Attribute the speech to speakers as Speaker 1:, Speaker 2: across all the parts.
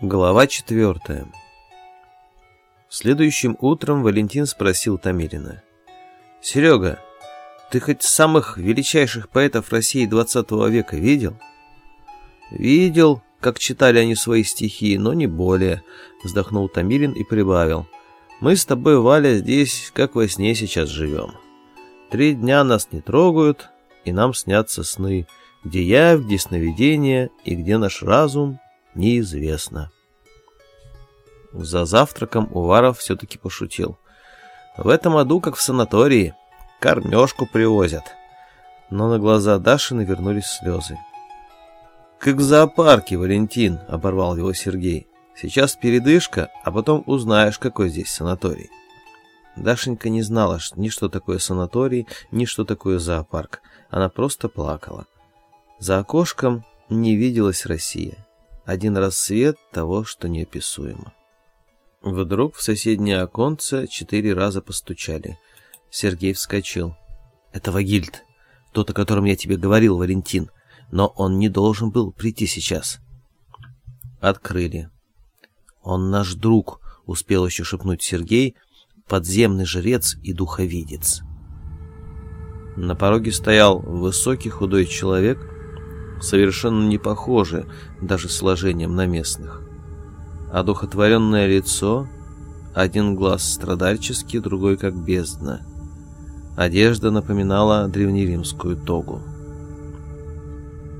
Speaker 1: Глава четвертая. Следующим утром Валентин спросил Тамирина. «Серега, ты хоть самых величайших поэтов России двадцатого века видел?» «Видел, как читали они свои стихи, но не более», — вздохнул Тамирин и прибавил. «Мы с тобой, Валя, здесь как во сне сейчас живем. Три дня нас не трогают, и нам снятся сны, где я, где сновидения и где наш разум неизвестно. За завтраком Уваров все-таки пошутил. В этом аду, как в санатории, кормежку привозят. Но на глаза Даши навернулись слезы. «Как в зоопарке, Валентин!» — оборвал его Сергей. «Сейчас передышка, а потом узнаешь, какой здесь санаторий». Дашенька не знала ни что такое санаторий, ни что такое зоопарк. Она просто плакала. За окошком не виделась Россия один рассвет того, что неописуемо. Вдруг в соседнее оконце четыре раза постучали. Сергей вскочил. «Это Вагильд, тот, о котором я тебе говорил, Валентин, но он не должен был прийти сейчас». Открыли. «Он наш друг», — успел еще шепнуть Сергей, «подземный жрец и духовидец». На пороге стоял высокий худой человек — совершенно не похожи даже сложением на местных. Одухотворенное лицо, один глаз страдальческий, другой как бездна. Одежда напоминала древнеримскую тогу.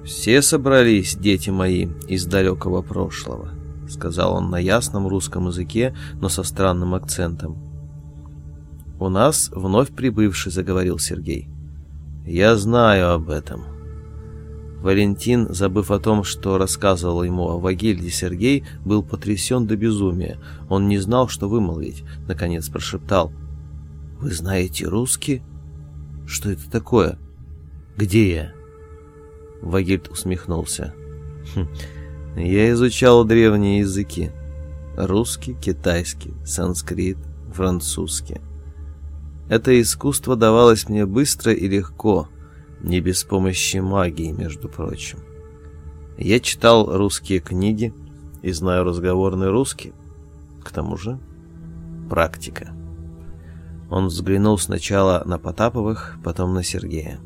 Speaker 1: «Все собрались, дети мои, из далекого прошлого», — сказал он на ясном русском языке, но со странным акцентом. «У нас вновь прибывший», — заговорил Сергей. «Я знаю об этом». Валентин, забыв о том, что рассказывал ему о Вагильде Сергей, был потрясен до безумия. Он не знал, что вымолвить. Наконец прошептал. «Вы знаете русский? Что это такое? Где я?» Вагильд усмехнулся. «Хм, «Я изучал древние языки. Русский, китайский, санскрит, французский. Это искусство давалось мне быстро и легко» Не без помощи магии, между прочим. Я читал русские книги и знаю разговорный русский. К тому же практика. Он взглянул сначала на Потаповых, потом на Сергея.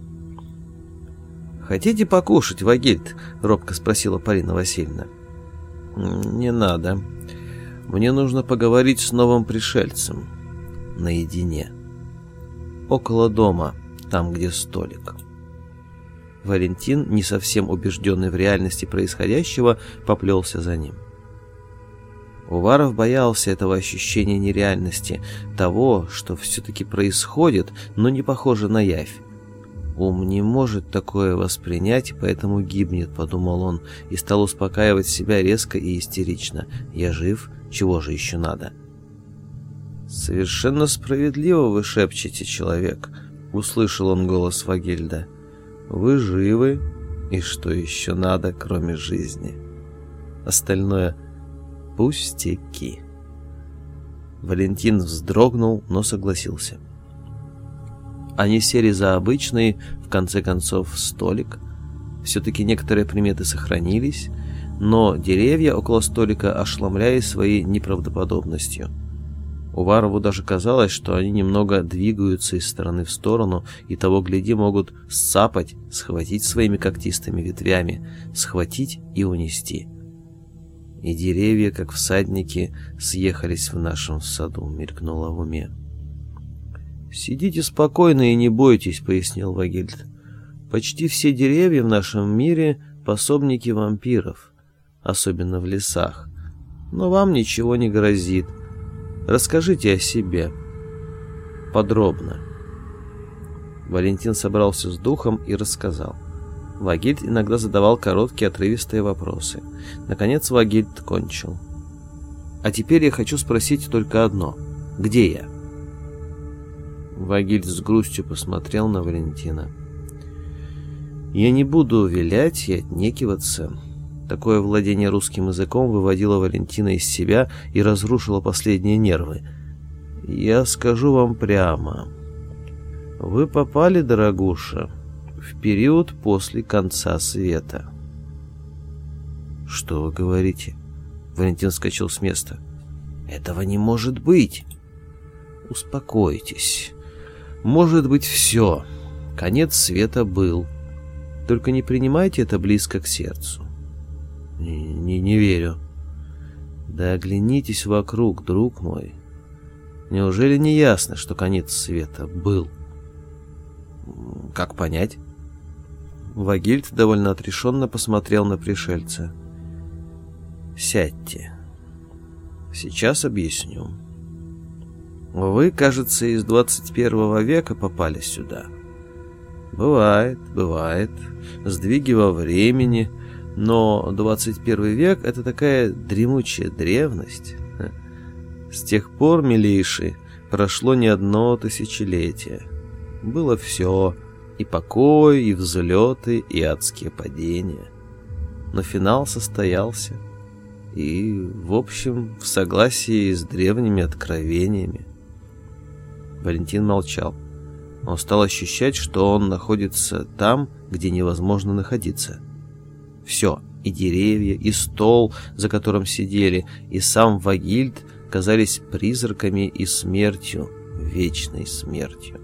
Speaker 1: «Хотите покушать, Вагильд?» — робко спросила Полина Васильевна. «Не надо. Мне нужно поговорить с новым пришельцем. Наедине. Около дома, там, где столик». Валентин, не совсем убежденный в реальности происходящего, поплелся за ним. Уваров боялся этого ощущения нереальности, того, что все-таки происходит, но не похоже на явь. «Ум не может такое воспринять, поэтому гибнет», — подумал он, и стал успокаивать себя резко и истерично. «Я жив, чего же еще надо?» «Совершенно справедливо вы шепчете, человек», — услышал он голос Вагельда. Вы живы, и что еще надо, кроме жизни? Остальное — пустяки. Валентин вздрогнул, но согласился. Они сели за обычный, в конце концов, столик. Все-таки некоторые приметы сохранились, но деревья около столика ошеломляли своей неправдоподобностью — Уварову даже казалось, что они немного двигаются из стороны в сторону и того гляди могут сцапать, схватить своими когтистыми ветвями, схватить и унести. И деревья, как всадники, съехались в нашем саду, мелькнуло в уме. «Сидите спокойно и не бойтесь», — пояснил Вагильд. «Почти все деревья в нашем мире — пособники вампиров, особенно в лесах. Но вам ничего не грозит». Расскажите о себе. Подробно. Валентин собрался с духом и рассказал. Вагильд иногда задавал короткие отрывистые вопросы. Наконец Вагильд кончил. «А теперь я хочу спросить только одно. Где я?» Вагильд с грустью посмотрел на Валентина. «Я не буду вилять и отнекиваться. Такое владение русским языком выводило Валентина из себя и разрушило последние нервы. «Я скажу вам прямо. Вы попали, дорогуша, в период после конца света». «Что вы говорите? Валентин вскочил с места. «Этого не может быть!» «Успокойтесь. Может быть все. Конец света был. Только не принимайте это близко к сердцу». «Не, не, не верю». «Да оглянитесь вокруг, друг мой. Неужели не ясно, что конец света был?» «Как понять?» Вагильд довольно отрешенно посмотрел на пришельца. «Сядьте. Сейчас объясню. Вы, кажется, из 21 века попали сюда. Бывает, бывает. Сдвиги во времени. Но 21 век — это такая дремучая древность. С тех пор, милейший, прошло не одно тысячелетие. Было все — и покой, и взлеты, и адские падения. Но финал состоялся. И, в общем, в согласии с древними откровениями. Валентин молчал. Он стал ощущать, что он находится там, где невозможно находиться. Все, и деревья, и стол, за которым сидели, и сам Вагильд казались призраками и смертью, вечной смертью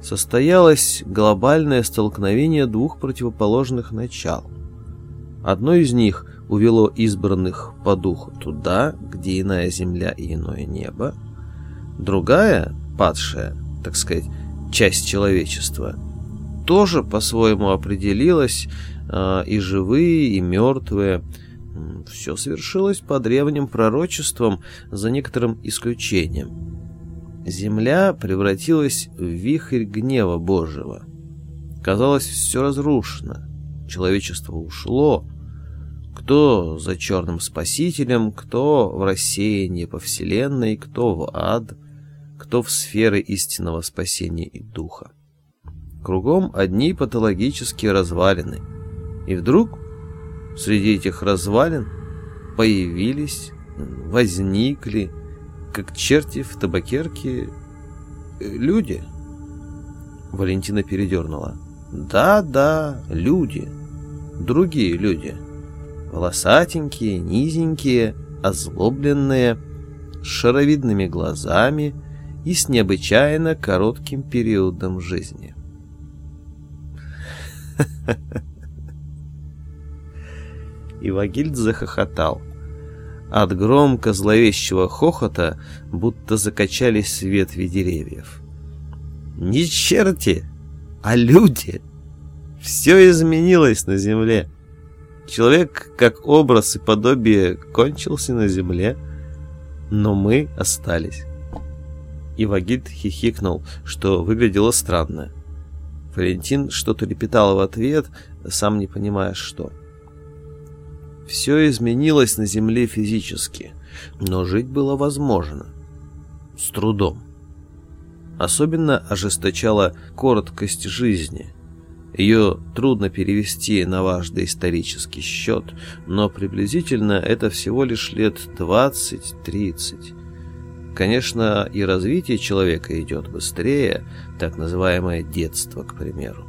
Speaker 1: состоялось глобальное столкновение двух противоположных начал. Одно из них увело избранных по духу туда, где иная земля и иное небо. Другая, падшая, так сказать, часть человечества, тоже по-своему определилась, э, и живые, и мертвые. Все свершилось по древним пророчествам, за некоторым исключением. Земля превратилась в вихрь гнева Божьего. Казалось, все разрушено. Человечество ушло. Кто за черным спасителем, кто в рассеянии по вселенной, кто в ад, кто в сферы истинного спасения и духа. Кругом одни патологические развалины. И вдруг среди этих развалин появились, возникли, как черти в табакерке люди. Валентина передернула. Да-да, люди. Другие люди. Волосатенькие, низенькие, озлобленные, с шаровидными глазами и с необычайно коротким периодом жизни. И Вагильд захохотал. От громко зловещего хохота будто закачались ветви деревьев. «Не черти, а люди! Все изменилось на земле. Человек, как образ и подобие, кончился на земле, но мы остались». И Вагильд хихикнул, что выглядело странно. Валентин что-то лепетал в ответ, сам не понимая, что. Все изменилось на Земле физически, но жить было возможно. С трудом. Особенно ожесточала короткость жизни. Ее трудно перевести на ваш доисторический счет, но приблизительно это всего лишь лет 20-30. Конечно, и развитие человека идет быстрее, так называемое детство, к примеру.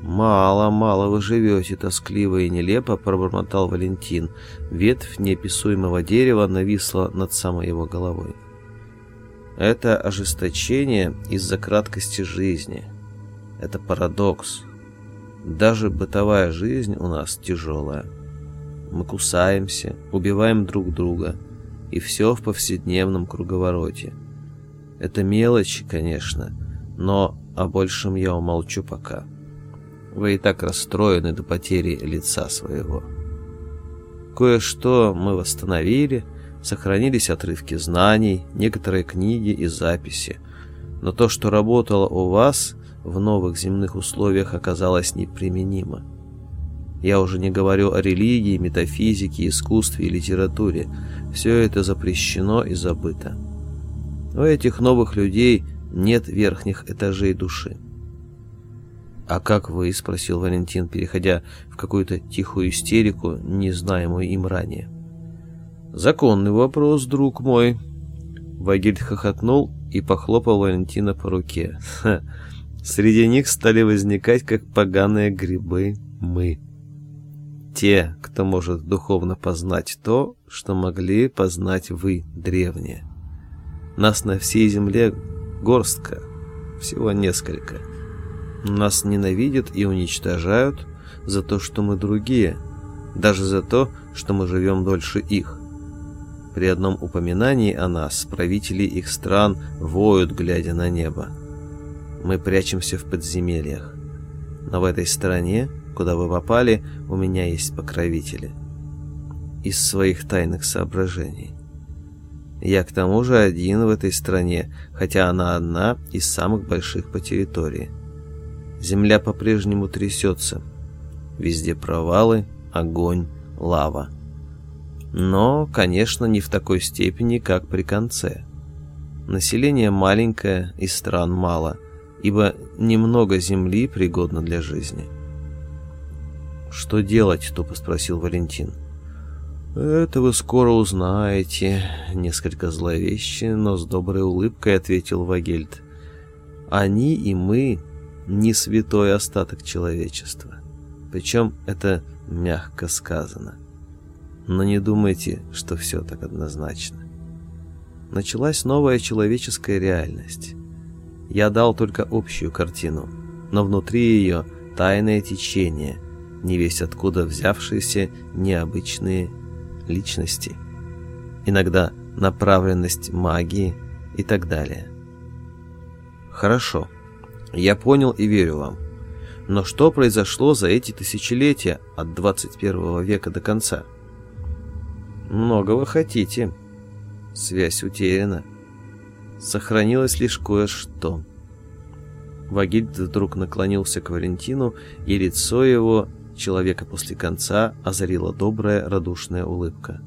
Speaker 1: «Мало-мало вы живете, тоскливо и нелепо», — пробормотал Валентин. Ветвь неописуемого дерева нависла над самой его головой. «Это ожесточение из-за краткости жизни. Это парадокс. Даже бытовая жизнь у нас тяжелая. Мы кусаемся, убиваем друг друга, и все в повседневном круговороте. Это мелочи, конечно, но о большем я умолчу пока». Вы и так расстроены до потери лица своего. Кое-что мы восстановили, сохранились отрывки знаний, некоторые книги и записи. Но то, что работало у вас в новых земных условиях, оказалось неприменимо. Я уже не говорю о религии, метафизике, искусстве и литературе. Все это запрещено и забыто. У этих новых людей нет верхних этажей души. «А как вы?» — спросил Валентин, переходя в какую-то тихую истерику, незнаемую им ранее. «Законный вопрос, друг мой». Вагильд хохотнул и похлопал Валентина по руке. Ха, среди них стали возникать, как поганые грибы, мы. Те, кто может духовно познать то, что могли познать вы, древние. Нас на всей земле горстка, всего несколько. Нас ненавидят и уничтожают за то, что мы другие, даже за то, что мы живем дольше их. При одном упоминании о нас правители их стран воют, глядя на небо. Мы прячемся в подземельях. Но в этой стране, куда вы попали, у меня есть покровители. Из своих тайных соображений. Я к тому же один в этой стране, хотя она одна из самых больших по территории. Земля по-прежнему трясется. Везде провалы, огонь, лава. Но, конечно, не в такой степени, как при конце. Население маленькое и стран мало, ибо немного земли пригодно для жизни. «Что делать?» — тупо спросил Валентин. «Это вы скоро узнаете», — несколько зловеще, но с доброй улыбкой ответил Вагельд. «Они и мы — не святой остаток человечества. Причем это мягко сказано. Но не думайте, что все так однозначно. Началась новая человеческая реальность. Я дал только общую картину, но внутри ее тайное течение, не весь откуда взявшиеся необычные личности, иногда направленность магии и так далее. Хорошо, я понял и верю вам. Но что произошло за эти тысячелетия от 21 века до конца? Много вы хотите. Связь утеряна. Сохранилось лишь кое-что. Вагильд вдруг наклонился к Валентину, и лицо его человека после конца озарила добрая радушная улыбка.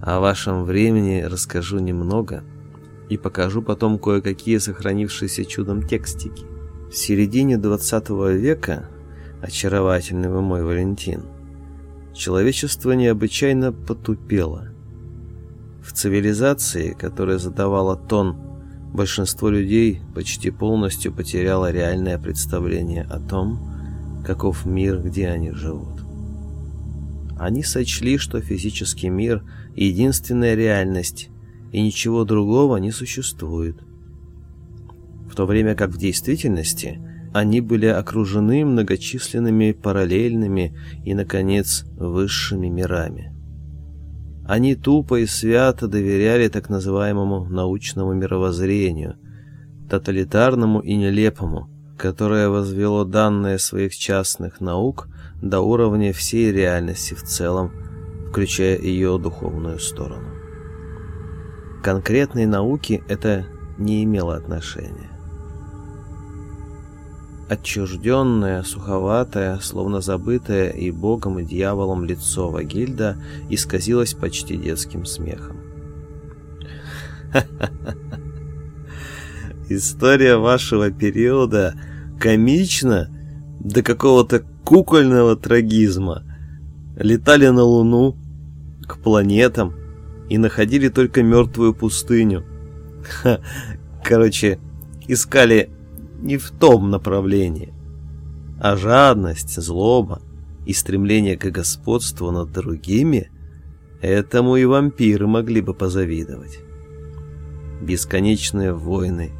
Speaker 1: О вашем времени расскажу немного и покажу потом кое-какие сохранившиеся чудом текстики. В середине 20 века, очаровательный вы мой Валентин, человечество необычайно потупело. В цивилизации, которая задавала тон, большинство людей почти полностью потеряло реальное представление о том, каков мир, где они живут. Они сочли, что физический мир — единственная реальность, и ничего другого не существует. В то время как в действительности они были окружены многочисленными параллельными и, наконец, высшими мирами. Они тупо и свято доверяли так называемому научному мировоззрению, тоталитарному и нелепому, которое возвело данные своих частных наук до уровня всей реальности в целом, включая ее духовную сторону. конкретной науке это не имело отношения. Отчужденное, суховатое, словно забытое и богом, и дьяволом лицо Вагильда исказилось почти детским смехом. История вашего периода комично до какого-то кукольного трагизма. Летали на Луну, к планетам и находили только мертвую пустыню. Ха, короче, искали не в том направлении. А жадность, злоба и стремление к господству над другими этому и вампиры могли бы позавидовать. Бесконечные войны,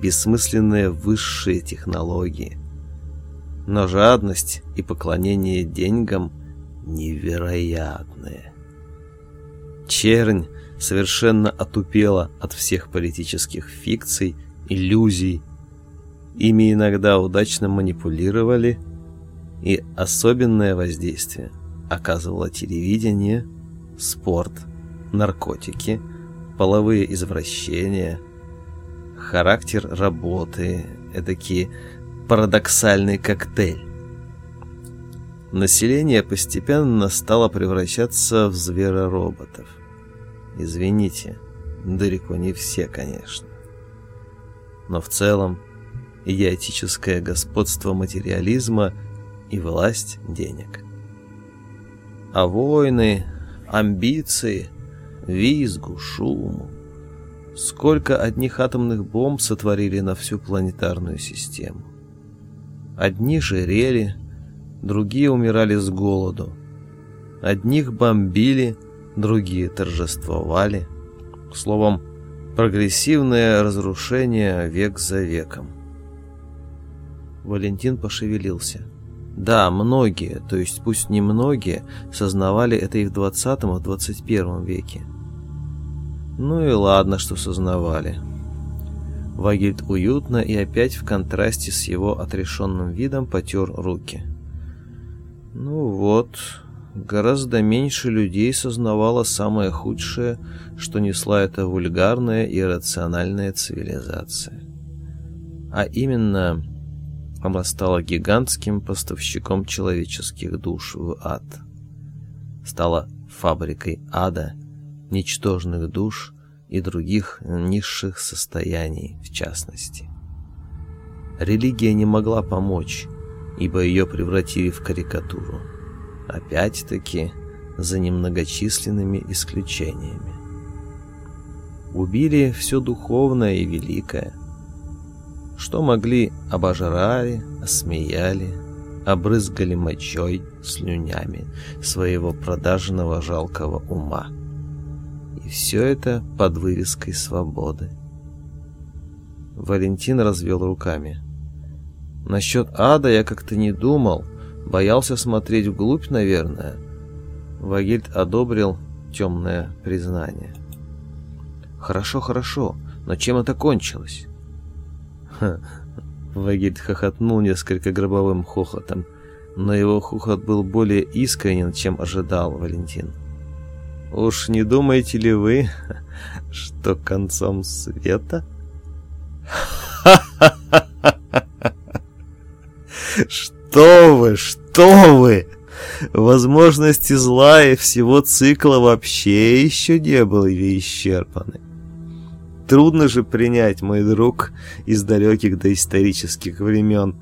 Speaker 1: бессмысленные высшие технологии. Но жадность и поклонение деньгам невероятные. Чернь совершенно отупела от всех политических фикций, иллюзий. Ими иногда удачно манипулировали, и особенное воздействие оказывало телевидение, спорт, наркотики, половые извращения – характер работы, эдакий парадоксальный коктейль. Население постепенно стало превращаться в зверороботов. Извините, далеко не все, конечно. Но в целом идиотическое господство материализма и власть денег. А войны, амбиции, визгу, шуму, Сколько одних атомных бомб сотворили на всю планетарную систему. Одни жирели, другие умирали с голоду. Одних бомбили, другие торжествовали. Словом, прогрессивное разрушение век за веком. Валентин пошевелился. Да, многие, то есть пусть не многие, сознавали это и в 20 и 21 веке. Ну и ладно, что сознавали. Вагельд уютно и опять в контрасте с его отрешенным видом потер руки. Ну вот, гораздо меньше людей сознавало самое худшее, что несла эта вульгарная и рациональная цивилизация. А именно, она стала гигантским поставщиком человеческих душ в ад. Стала фабрикой ада, ничтожных душ и других низших состояний в частности. Религия не могла помочь, ибо ее превратили в карикатуру. Опять-таки, за немногочисленными исключениями. Убили все духовное и великое. Что могли, обожрали, осмеяли, обрызгали мочой, слюнями своего продажного жалкого ума. И все это под вывеской свободы. Валентин развел руками. Насчет ада я как-то не думал, боялся смотреть вглубь, наверное. Вагильд одобрил темное признание. Хорошо, хорошо, но чем это кончилось? Ха, Вагильд хохотнул несколько гробовым хохотом, но его хохот был более искренен, чем ожидал Валентин. Уж не думаете ли вы, что концом света? Что вы, что вы! Возможности зла и всего цикла вообще еще не были исчерпаны. Трудно же принять, мой друг, из далеких доисторических времен,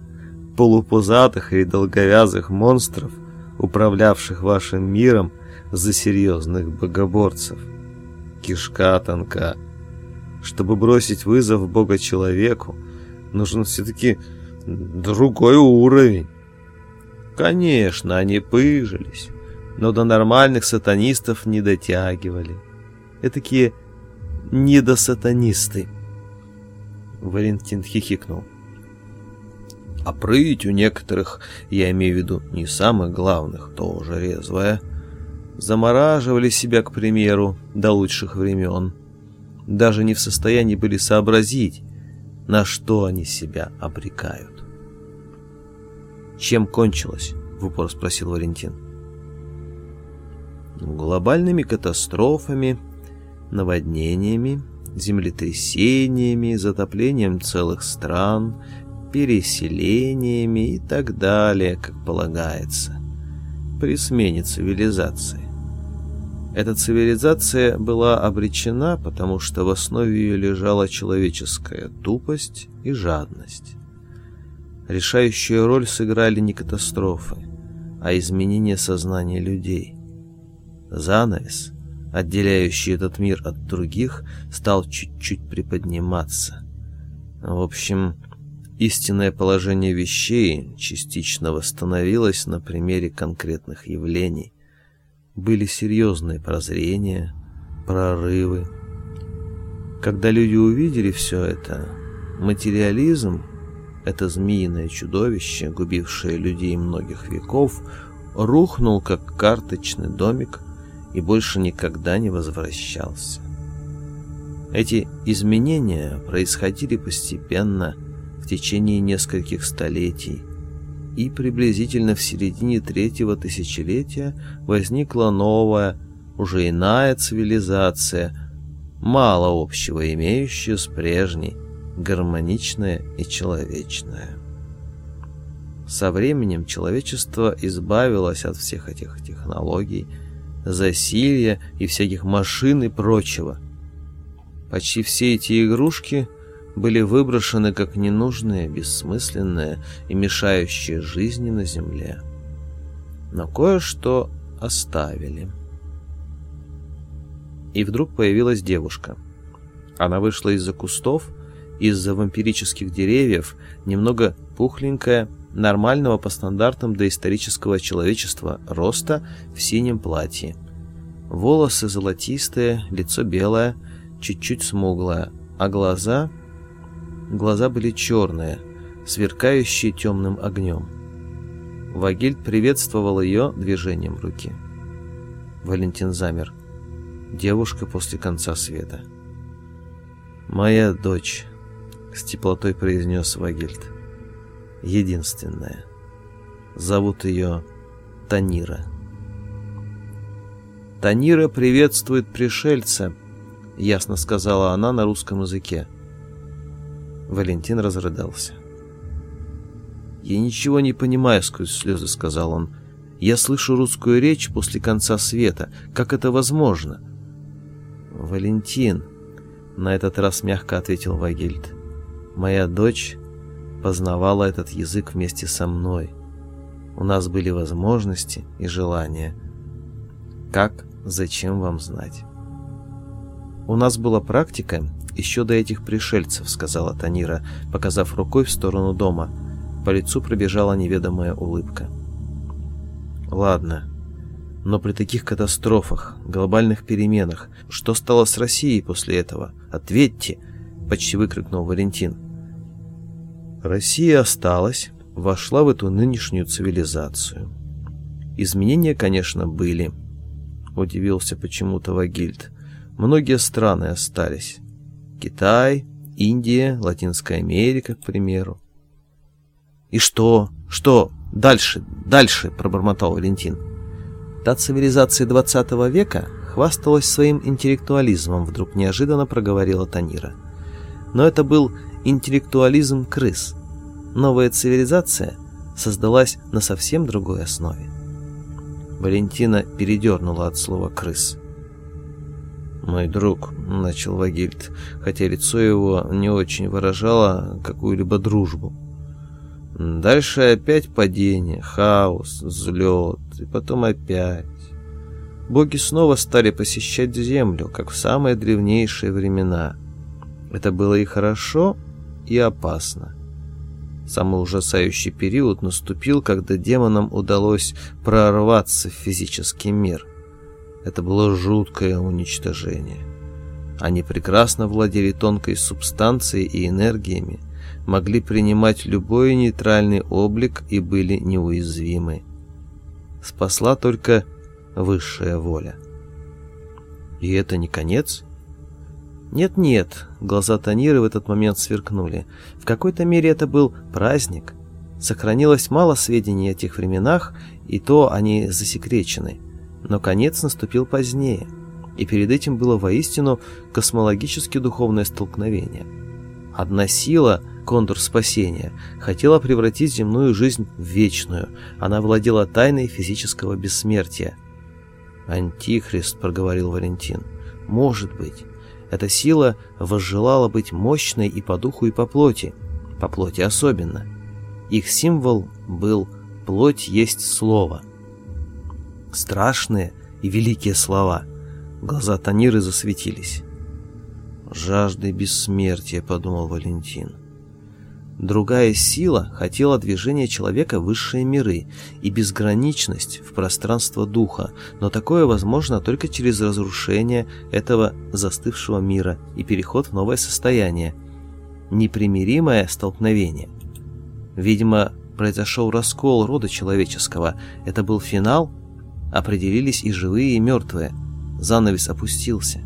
Speaker 1: полупузатых и долговязых монстров, управлявших вашим миром, за серьезных богоборцев. Кишка тонка. Чтобы бросить вызов бога человеку, нужен все-таки другой уровень. Конечно, они пыжились, но до нормальных сатанистов не дотягивали. Этакие недосатанисты. Валентин хихикнул. А прыть у некоторых, я имею в виду не самых главных, тоже резвая, замораживали себя, к примеру, до лучших времен. Даже не в состоянии были сообразить, на что они себя обрекают. «Чем кончилось?» — в упор спросил Валентин. «Глобальными катастрофами, наводнениями, землетрясениями, затоплением целых стран, переселениями и так далее, как полагается, при смене цивилизации. Эта цивилизация была обречена, потому что в основе ее лежала человеческая тупость и жадность. Решающую роль сыграли не катастрофы, а изменение сознания людей. Занавес, отделяющий этот мир от других, стал чуть-чуть приподниматься. В общем, истинное положение вещей частично восстановилось на примере конкретных явлений, были серьезные прозрения, прорывы. Когда люди увидели все это, материализм, это змеиное чудовище, губившее людей многих веков, рухнул как карточный домик и больше никогда не возвращался. Эти изменения происходили постепенно в течение нескольких столетий, и приблизительно в середине третьего тысячелетия возникла новая, уже иная цивилизация, мало общего имеющая с прежней, гармоничная и человечная. Со временем человечество избавилось от всех этих технологий, засилья и всяких машин и прочего. Почти все эти игрушки – были выброшены как ненужные, бессмысленные и мешающие жизни на земле. Но кое-что оставили. И вдруг появилась девушка. Она вышла из-за кустов, из-за вампирических деревьев, немного пухленькая, нормального по стандартам доисторического человечества роста в синем платье. Волосы золотистые, лицо белое, чуть-чуть смуглое, а глаза... Глаза были черные, сверкающие темным огнем. Вагильд приветствовал ее движением руки. Валентин замер. Девушка после конца света. «Моя дочь», — с теплотой произнес Вагильд. «Единственная. Зовут ее Танира». «Танира приветствует пришельца», — ясно сказала она на русском языке. Валентин разрыдался. «Я ничего не понимаю», — сквозь слезы сказал он. «Я слышу русскую речь после конца света. Как это возможно?» «Валентин», — на этот раз мягко ответил Вагильд, — «моя дочь познавала этот язык вместе со мной. У нас были возможности и желания. Как, зачем вам знать?» «У нас была практика еще до этих пришельцев», — сказала Танира, показав рукой в сторону дома. По лицу пробежала неведомая улыбка. «Ладно, но при таких катастрофах, глобальных переменах, что стало с Россией после этого? Ответьте!» — почти выкрикнул Валентин. Россия осталась, вошла в эту нынешнюю цивилизацию. Изменения, конечно, были. Удивился почему-то Вагильд. Многие страны остались. Китай, Индия, Латинская Америка, к примеру. «И что? Что? Дальше, дальше!» — пробормотал Валентин. Та цивилизация 20 века хвасталась своим интеллектуализмом, вдруг неожиданно проговорила Танира. Но это был интеллектуализм крыс. Новая цивилизация создалась на совсем другой основе. Валентина передернула от слова «крыс». «Мой друг», — начал Вагильд, хотя лицо его не очень выражало какую-либо дружбу. Дальше опять падение, хаос, взлет, и потом опять. Боги снова стали посещать Землю, как в самые древнейшие времена. Это было и хорошо, и опасно. Самый ужасающий период наступил, когда демонам удалось прорваться в физический мир — это было жуткое уничтожение. Они прекрасно владели тонкой субстанцией и энергиями, могли принимать любой нейтральный облик и были неуязвимы. Спасла только высшая воля. И это не конец? Нет-нет, глаза Таниры в этот момент сверкнули. В какой-то мере это был праздник. Сохранилось мало сведений о тех временах, и то они засекречены. Но конец наступил позднее, и перед этим было воистину космологически духовное столкновение. Одна сила, контур спасения, хотела превратить земную жизнь в вечную. Она владела тайной физического бессмертия. «Антихрист», — проговорил Валентин. «Может быть. Эта сила возжелала быть мощной и по духу, и по плоти. По плоти особенно. Их символ был «плоть есть слово» страшные и великие слова. Глаза Таниры засветились. «Жаждой бессмертия», — подумал Валентин. Другая сила хотела движения человека в высшие миры и безграничность в пространство духа, но такое возможно только через разрушение этого застывшего мира и переход в новое состояние. Непримиримое столкновение. Видимо, произошел раскол рода человеческого. Это был финал определились и живые, и мертвые. Занавес опустился.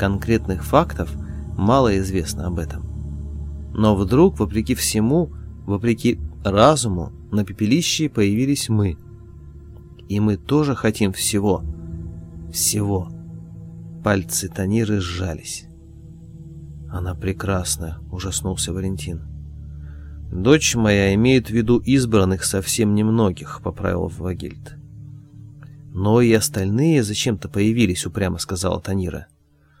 Speaker 1: Конкретных фактов мало известно об этом. Но вдруг, вопреки всему, вопреки разуму, на пепелище появились мы. И мы тоже хотим всего. Всего. Пальцы Таниры сжались. «Она прекрасна», — ужаснулся Валентин. «Дочь моя имеет в виду избранных совсем немногих», — поправил Вагильд. Но и остальные зачем-то появились, упрямо сказала Танира.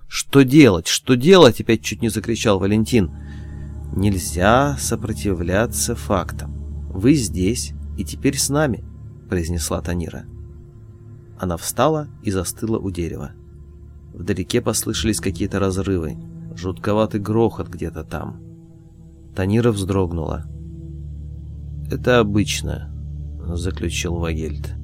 Speaker 1: «Что делать? Что делать?» — опять чуть не закричал Валентин. «Нельзя сопротивляться фактам. Вы здесь и теперь с нами», — произнесла Танира. Она встала и застыла у дерева. Вдалеке послышались какие-то разрывы, жутковатый грохот где-то там. Танира вздрогнула. это обычно», — заключил Вагельд.